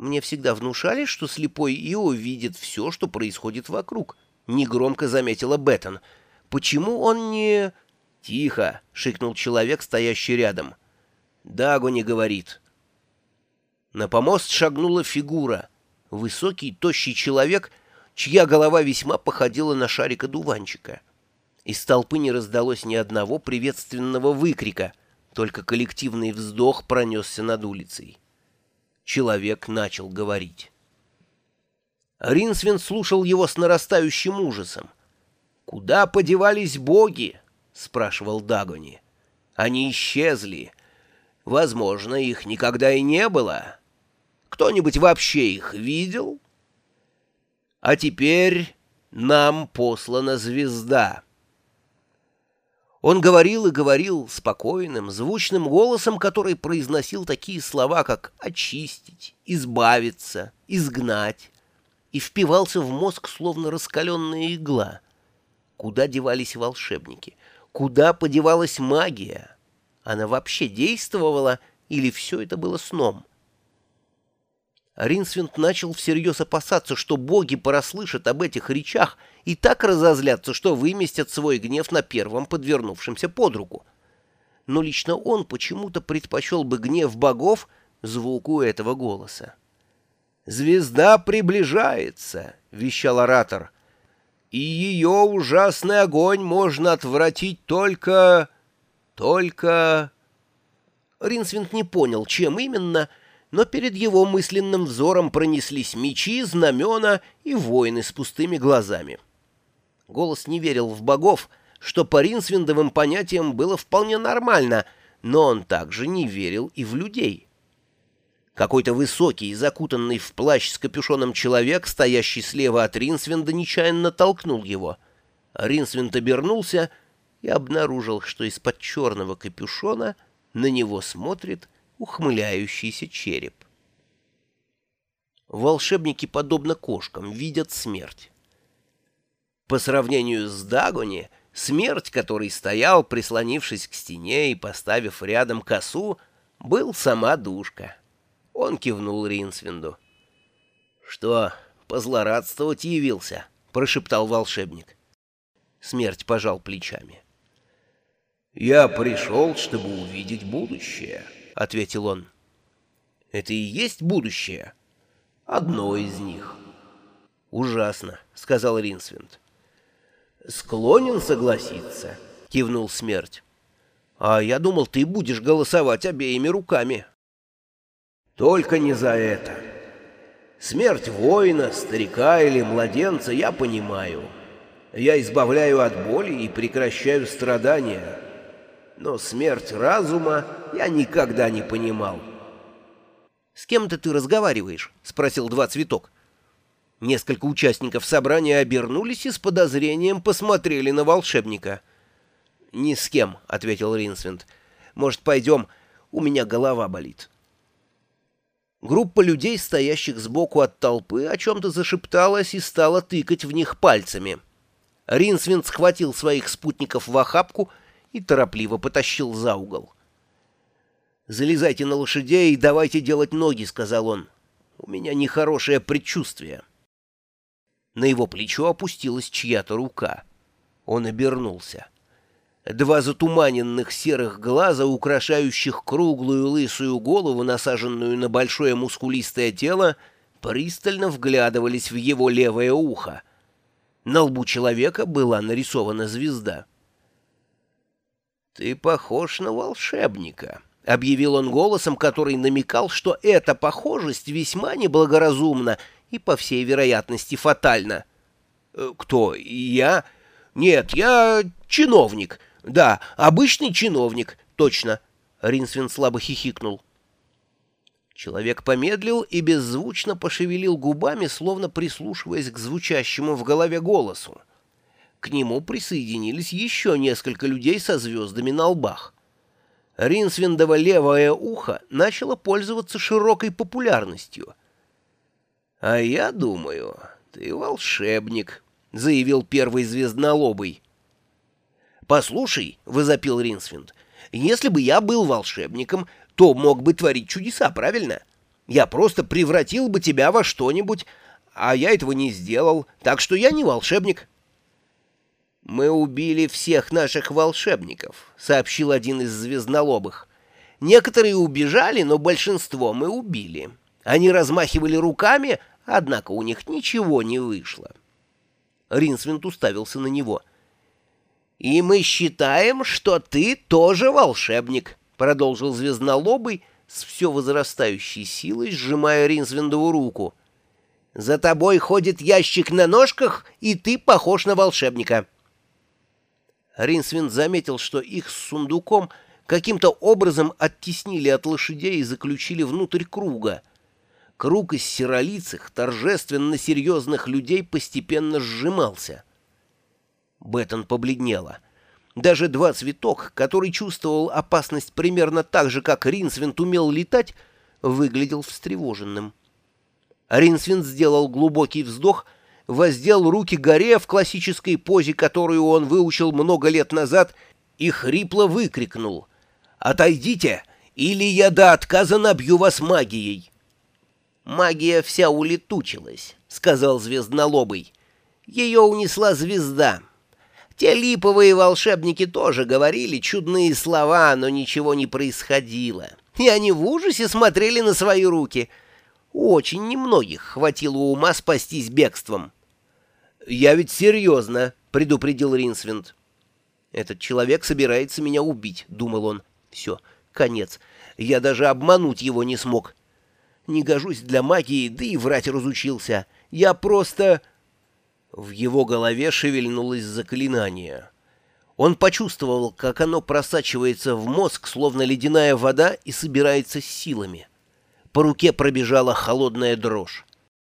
Мне всегда внушали, что слепой Ио видит все, что происходит вокруг. Негромко заметила Беттон. Почему он не... «Тихо!» — шикнул человек, стоящий рядом. «Дагу не говорит». На помост шагнула фигура. Высокий, тощий человек, чья голова весьма походила на шарик одуванчика. Из толпы не раздалось ни одного приветственного выкрика, только коллективный вздох пронесся над улицей. Человек начал говорить. Ринсвин слушал его с нарастающим ужасом. «Куда подевались боги?» — спрашивал Дагони. «Они исчезли. Возможно, их никогда и не было. Кто-нибудь вообще их видел? А теперь нам послана звезда». Он говорил и говорил спокойным, звучным голосом, который произносил такие слова, как «очистить», «избавиться», «изгнать», и впивался в мозг, словно раскаленная игла. Куда девались волшебники? Куда подевалась магия? Она вообще действовала, или все это было сном? Ринсвинд начал всерьез опасаться, что боги порослышат об этих речах и так разозлятся, что выместят свой гнев на первом подвернувшемся под руку. Но лично он почему-то предпочел бы гнев богов звуку этого голоса. «Звезда приближается», — вещал оратор, — «и ее ужасный огонь можно отвратить только... только...» Ринсвинд не понял, чем именно, — но перед его мысленным взором пронеслись мечи, знамена и воины с пустыми глазами. Голос не верил в богов, что по ринсвиндовым понятиям было вполне нормально, но он также не верил и в людей. Какой-то высокий, закутанный в плащ с капюшоном человек, стоящий слева от Ринсвинда, нечаянно толкнул его. Ринсвинд обернулся и обнаружил, что из-под черного капюшона на него смотрит ухмыляющийся череп. Волшебники, подобно кошкам, видят смерть. По сравнению с Дагони, смерть, который стоял, прислонившись к стене и поставив рядом косу, был сама душка. Он кивнул Ринсвинду. «Что, позлорадствовать явился?» — прошептал волшебник. Смерть пожал плечами. «Я пришел, чтобы увидеть будущее». — ответил он. «Это и есть будущее?» «Одно из них». «Ужасно», — сказал Ринсвинд. «Склонен согласиться», — кивнул смерть. «А я думал, ты будешь голосовать обеими руками». «Только не за это. Смерть воина, старика или младенца я понимаю. Я избавляю от боли и прекращаю страдания» но смерть разума я никогда не понимал. «С кем-то ты разговариваешь?» — спросил Два Цветок. Несколько участников собрания обернулись и с подозрением посмотрели на волшебника. «Ни с кем», — ответил Ринсвинд. «Может, пойдем? У меня голова болит». Группа людей, стоящих сбоку от толпы, о чем-то зашепталась и стала тыкать в них пальцами. Ринсвинд схватил своих спутников в охапку и торопливо потащил за угол. «Залезайте на лошадей и давайте делать ноги», — сказал он. «У меня нехорошее предчувствие». На его плечо опустилась чья-то рука. Он обернулся. Два затуманенных серых глаза, украшающих круглую лысую голову, насаженную на большое мускулистое тело, пристально вглядывались в его левое ухо. На лбу человека была нарисована звезда. «Ты похож на волшебника», — объявил он голосом, который намекал, что эта похожесть весьма неблагоразумна и, по всей вероятности, фатальна. «Э, «Кто? Я? Нет, я чиновник. Да, обычный чиновник, точно». Ринсвин слабо хихикнул. Человек помедлил и беззвучно пошевелил губами, словно прислушиваясь к звучащему в голове голосу. К нему присоединились еще несколько людей со звездами на лбах. Ринсвиндово левое ухо начало пользоваться широкой популярностью. «А я думаю, ты волшебник», — заявил первый звезднолобый. «Послушай», — возопил Ринсвинд, — «если бы я был волшебником, то мог бы творить чудеса, правильно? Я просто превратил бы тебя во что-нибудь, а я этого не сделал, так что я не волшебник». «Мы убили всех наших волшебников», — сообщил один из звезднолобых. «Некоторые убежали, но большинство мы убили. Они размахивали руками, однако у них ничего не вышло». Ринсвинд уставился на него. «И мы считаем, что ты тоже волшебник», — продолжил звезднолобый с все возрастающей силой, сжимая Ринсвиндову руку. «За тобой ходит ящик на ножках, и ты похож на волшебника». Ринсвинд заметил, что их с сундуком каким-то образом оттеснили от лошадей и заключили внутрь круга. Круг из серолицых, торжественно серьезных людей постепенно сжимался. Беттон побледнела. Даже два цветок, который чувствовал опасность примерно так же, как Ринсвинд умел летать, выглядел встревоженным. Ринсвинд сделал глубокий вздох — воздел руки горе в классической позе, которую он выучил много лет назад, и хрипло выкрикнул «Отойдите, или я до отказа набью вас магией!» «Магия вся улетучилась», — сказал звезднолобый. «Ее унесла звезда. Те липовые волшебники тоже говорили чудные слова, но ничего не происходило. И они в ужасе смотрели на свои руки. Очень немногих хватило ума спастись бегством». «Я ведь серьезно», — предупредил Ринсвинд. «Этот человек собирается меня убить», — думал он. «Все, конец. Я даже обмануть его не смог. Не гожусь для магии, да и врать разучился. Я просто...» В его голове шевельнулось заклинание. Он почувствовал, как оно просачивается в мозг, словно ледяная вода, и собирается с силами. По руке пробежала холодная дрожь.